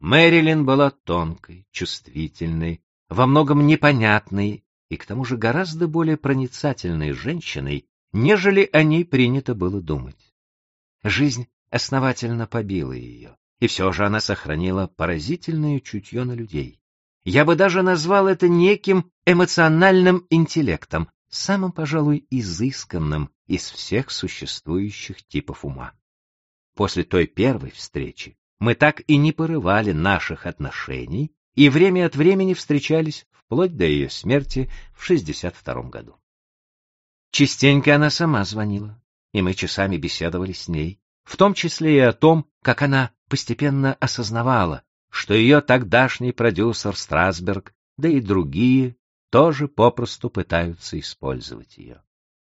Мэрилин была тонкой, чувствительной, во многом непонятной и к тому же гораздо более проницательной женщиной, нежели о ней принято было думать. Жизнь основательно побила ее, и все же она сохранила поразительное чутье на людей. Я бы даже назвал это неким эмоциональным интеллектом, самым, пожалуй, изысканным из всех существующих типов ума. После той первой встречи мы так и не порывали наших отношений и время от времени встречались вплоть до ее смерти в 62 году. Частенько она сама звонила, и мы часами беседовали с ней, в том числе и о том, как она постепенно осознавала, что ее тогдашний продюсер Страсберг, да и другие, тоже попросту пытаются использовать ее.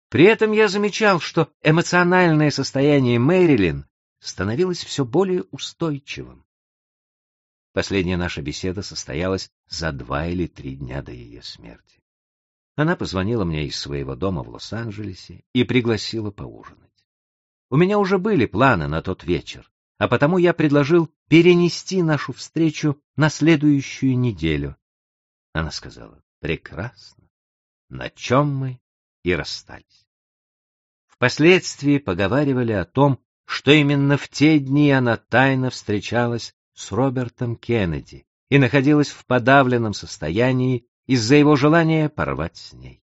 При этом я замечал, что эмоциональное состояние Мэрилин становилось все более устойчивым. Последняя наша беседа состоялась за два или три дня до ее смерти. Она позвонила мне из своего дома в Лос-Анджелесе и пригласила поужинать. У меня уже были планы на тот вечер, а потому я предложил перенести нашу встречу на следующую неделю. Она сказала, прекрасно, на чем мы и расстались. Впоследствии поговаривали о том, что именно в те дни она тайно встречалась с Робертом Кеннеди и находилась в подавленном состоянии из-за его желания порвать с ней.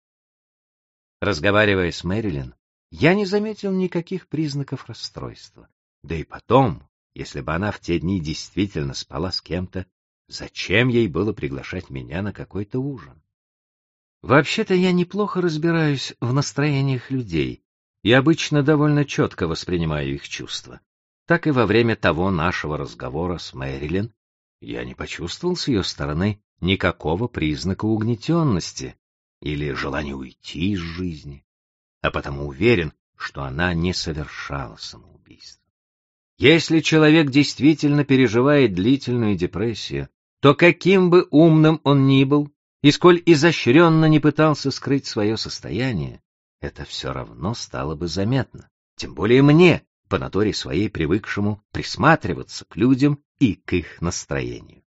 Разговаривая с Мэрилин, я не заметил никаких признаков расстройства. Да и потом, если бы она в те дни действительно спала с кем-то, зачем ей было приглашать меня на какой-то ужин? Вообще-то я неплохо разбираюсь в настроениях людей и обычно довольно четко воспринимаю их чувства. Так и во время того нашего разговора с Мэрилин я не почувствовал с ее стороны никакого признака угнетенности или желания уйти из жизни, а потому уверен, что она не совершала самоубийство. Если человек действительно переживает длительную депрессию, то каким бы умным он ни был, и сколь изощренно не пытался скрыть свое состояние, это все равно стало бы заметно. Тем более мне, по натуре своей привыкшему присматриваться к людям и к их настроению.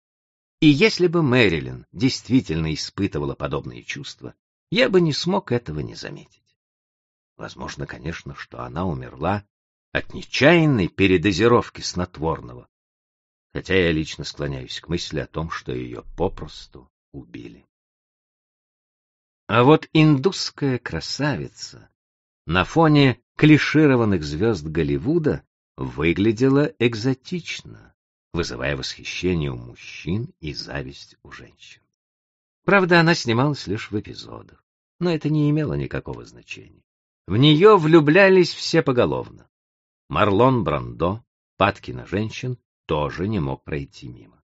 И если бы Мэрилин действительно испытывала подобные чувства, я бы не смог этого не заметить. Возможно, конечно, что она умерла от нечаянной передозировки снотворного, хотя я лично склоняюсь к мысли о том, что ее попросту убили. А вот индусская красавица на фоне клишированных звезд Голливуда выглядела экзотично, вызывая восхищение у мужчин и зависть у женщин. Правда, она снималась лишь в эпизодах, но это не имело никакого значения. В нее влюблялись все поголовно. Марлон Брандо, падки на женщин, тоже не мог пройти мимо.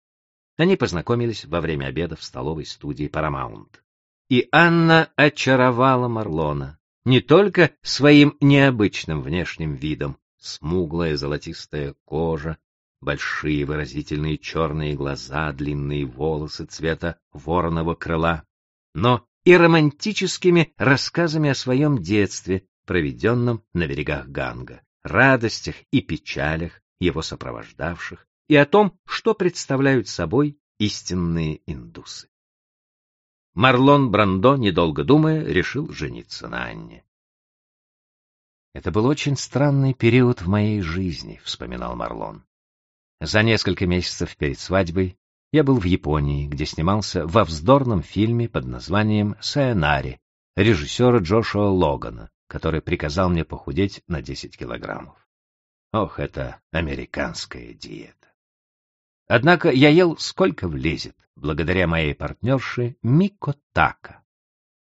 Они познакомились во время обеда в столовой студии Paramount. И Анна очаровала Марлона не только своим необычным внешним видом, смуглая золотистая кожа, большие выразительные черные глаза, длинные волосы цвета вороного крыла, но и романтическими рассказами о своем детстве, проведенном на берегах Ганга, радостях и печалях, его сопровождавших, и о том, что представляют собой истинные индусы. Марлон Брандо, недолго думая, решил жениться на Анне. «Это был очень странный период в моей жизни», — вспоминал Марлон. За несколько месяцев перед свадьбой я был в Японии, где снимался во вздорном фильме под названием «Сайонари» режиссера Джошуа Логана, который приказал мне похудеть на 10 килограммов. Ох, это американская диета. Однако я ел сколько влезет, благодаря моей партнерше Мико Така.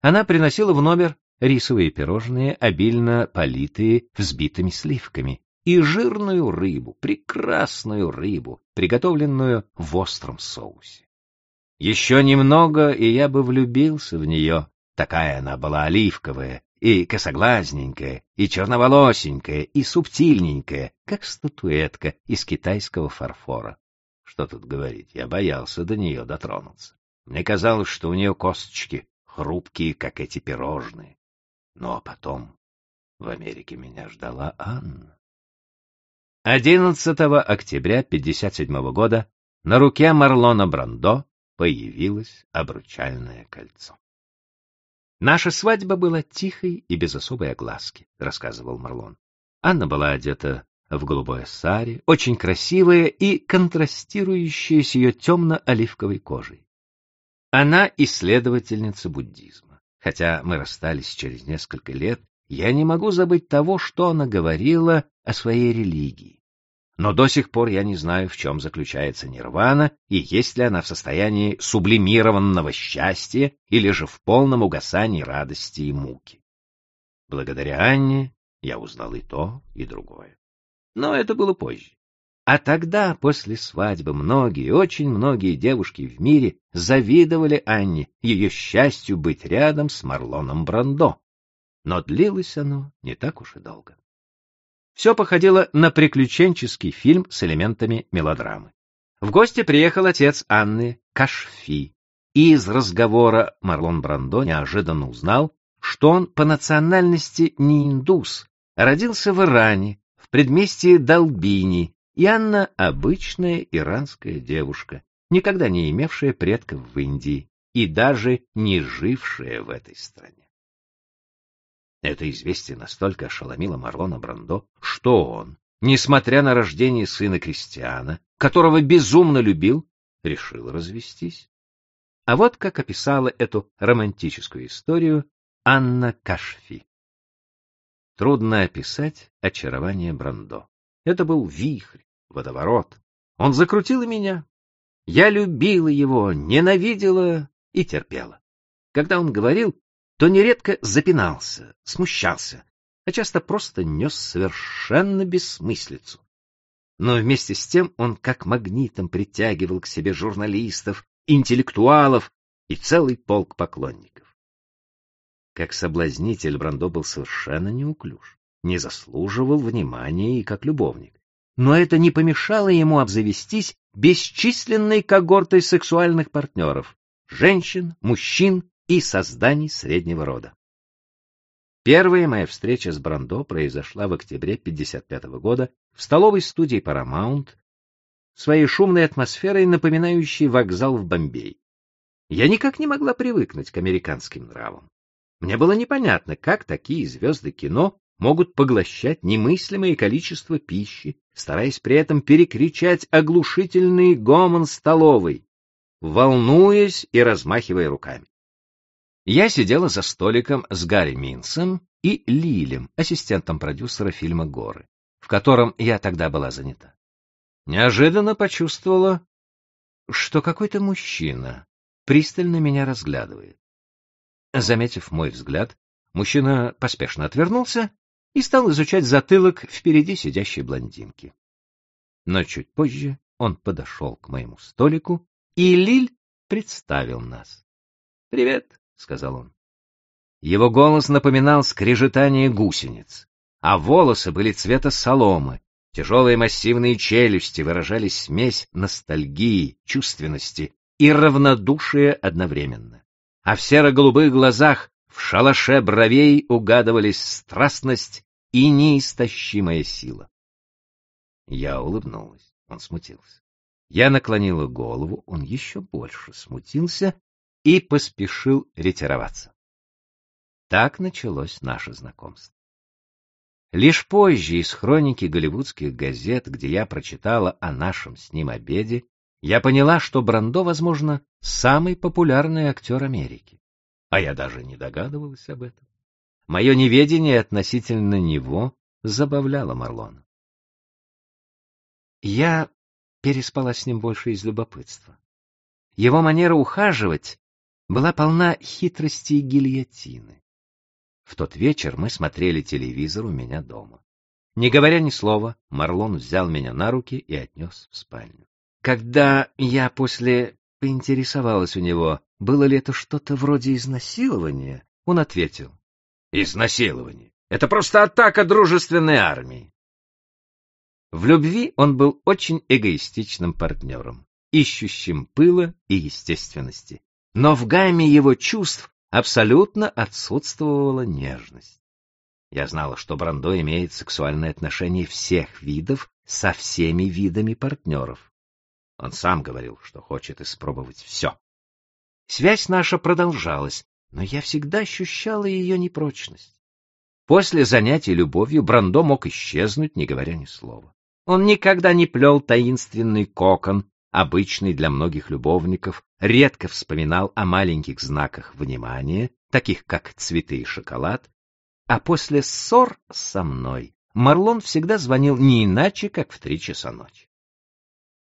Она приносила в номер рисовые пирожные, обильно политые взбитыми сливками, и жирную рыбу, прекрасную рыбу, приготовленную в остром соусе. Еще немного, и я бы влюбился в нее, такая она была оливковая, и косоглазненькая, и черноволосенькая, и субтильненькая, как статуэтка из китайского фарфора. Что тут говорить, я боялся до нее дотронуться. Мне казалось, что у нее косточки хрупкие, как эти пирожные. Ну а потом в Америке меня ждала Анна. 11 октября 57 года на руке Марлона Брандо появилось обручальное кольцо. Наша свадьба была тихой и без особой огласки, рассказывал Марлон. Анна была одета в голубое сари, очень красивая и контрастирующая с ее темно-оливковой кожей. Она исследовательница буддизма. Хотя мы расстались через несколько лет, я не могу забыть того, что она говорила о своей религии. Но до сих пор я не знаю, в чем заключается нирвана и есть ли она в состоянии сублимированного счастья или же в полном угасании радости и муки. Благодаря Анне я узнал и то, и другое. Но это было позже. А тогда, после свадьбы, многие, очень многие девушки в мире завидовали Анне ее счастью быть рядом с Марлоном Брандо. Но длилось оно не так уж и долго. Все походило на приключенческий фильм с элементами мелодрамы. В гости приехал отец Анны, Кашфи, и из разговора Марлон Брандо неожиданно узнал, что он по национальности не индус, родился в Иране, предместье Долбини, и Анна — обычная иранская девушка, никогда не имевшая предков в Индии и даже не жившая в этой стране. Это известие настолько ошеломило Марлона Брандо, что он, несмотря на рождение сына Кристиана, которого безумно любил, решил развестись. А вот как описала эту романтическую историю Анна Кашфи. Трудно описать очарование Брандо. Это был вихрь, водоворот. Он закрутил и меня. Я любила его, ненавидела и терпела. Когда он говорил, то нередко запинался, смущался, а часто просто нес совершенно бессмыслицу. Но вместе с тем он как магнитом притягивал к себе журналистов, интеллектуалов и целый полк поклонников. Как соблазнитель Брандо был совершенно неуклюж, не заслуживал внимания и как любовник. Но это не помешало ему обзавестись бесчисленной когортой сексуальных партнеров — женщин, мужчин и созданий среднего рода. Первая моя встреча с Брандо произошла в октябре 1955 года в столовой студии Paramount, своей шумной атмосферой, напоминающей вокзал в Бомбее. Я никак не могла привыкнуть к американским нравам. Мне было непонятно, как такие звезды кино могут поглощать немыслимое количество пищи, стараясь при этом перекричать оглушительный гомон столовой, волнуясь и размахивая руками. Я сидела за столиком с Гарри Минсом и Лилем, ассистентом продюсера фильма «Горы», в котором я тогда была занята. Неожиданно почувствовала, что какой-то мужчина пристально меня разглядывает. Заметив мой взгляд, мужчина поспешно отвернулся и стал изучать затылок впереди сидящей блондинки. Но чуть позже он подошел к моему столику, и Лиль представил нас. «Привет, сказал он. Его голос напоминал скрежетание гусениц, а волосы были цвета соломы, тяжелые массивные челюсти выражали смесь ностальгии, чувственности и равнодушия одновременно. А в серо-голубых глазах в шалаше бровей угадывались страстность и неистощимая сила. Я улыбнулась, он смутился. Я наклонила голову, он еще больше смутился и поспешил ретироваться. Так началось наше знакомство. Лишь позже из хроники голливудских газет, где я прочитала о нашем с ним обеде, я поняла, что Брандо, возможно, самый популярный актер Америки. А я даже не догадывалась об этом. Мое неведение относительно него забавляло Марлона. Я переспала с ним больше из любопытства. Его манера ухаживать была полна хитрости и гильотины. В тот вечер мы смотрели телевизор у меня дома. Не говоря ни слова, Марлон взял меня на руки и отнес в спальню. Когда я после поинтересовалась у него, было ли это что-то вроде изнасилования, он ответил. Изнасилование. Это просто атака дружественной армии. В любви он был очень эгоистичным партнером, ищущим пыла и естественности но в гамме его чувств абсолютно отсутствовала нежность. Я знала, что Брандо имеет сексуальные отношения всех видов со всеми видами партнеров. Он сам говорил, что хочет испробовать все. Связь наша продолжалась, но я всегда ощущала ее непрочность. После занятий любовью Брандо мог исчезнуть, не говоря ни слова. Он никогда не плел таинственный кокон, обычный для многих любовников, редко вспоминал о маленьких знаках внимания, таких как цветы и шоколад, а после ссор со мной Марлон всегда звонил не иначе, как в три часа ночи.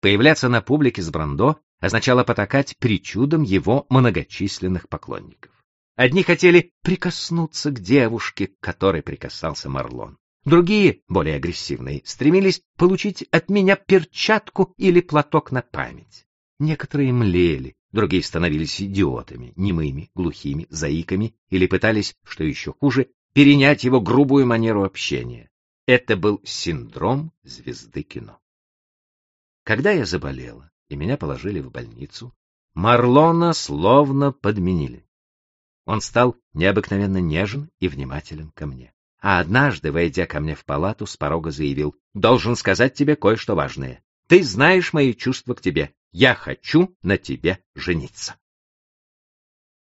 Появляться на публике с Брандо означало потакать причудам его многочисленных поклонников. Одни хотели прикоснуться к девушке, к которой прикасался Марлон. Другие, более агрессивные, стремились получить от меня перчатку или платок на память. Некоторые млели, другие становились идиотами, немыми, глухими, заиками или пытались, что еще хуже, перенять его грубую манеру общения. Это был синдром звезды кино. Когда я заболела и меня положили в больницу, Марлона словно подменили. Он стал необыкновенно нежен и внимателен ко мне. А однажды, войдя ко мне в палату, с порога заявил, «Должен сказать тебе кое-что важное. Ты знаешь мои чувства к тебе. Я хочу на тебе жениться».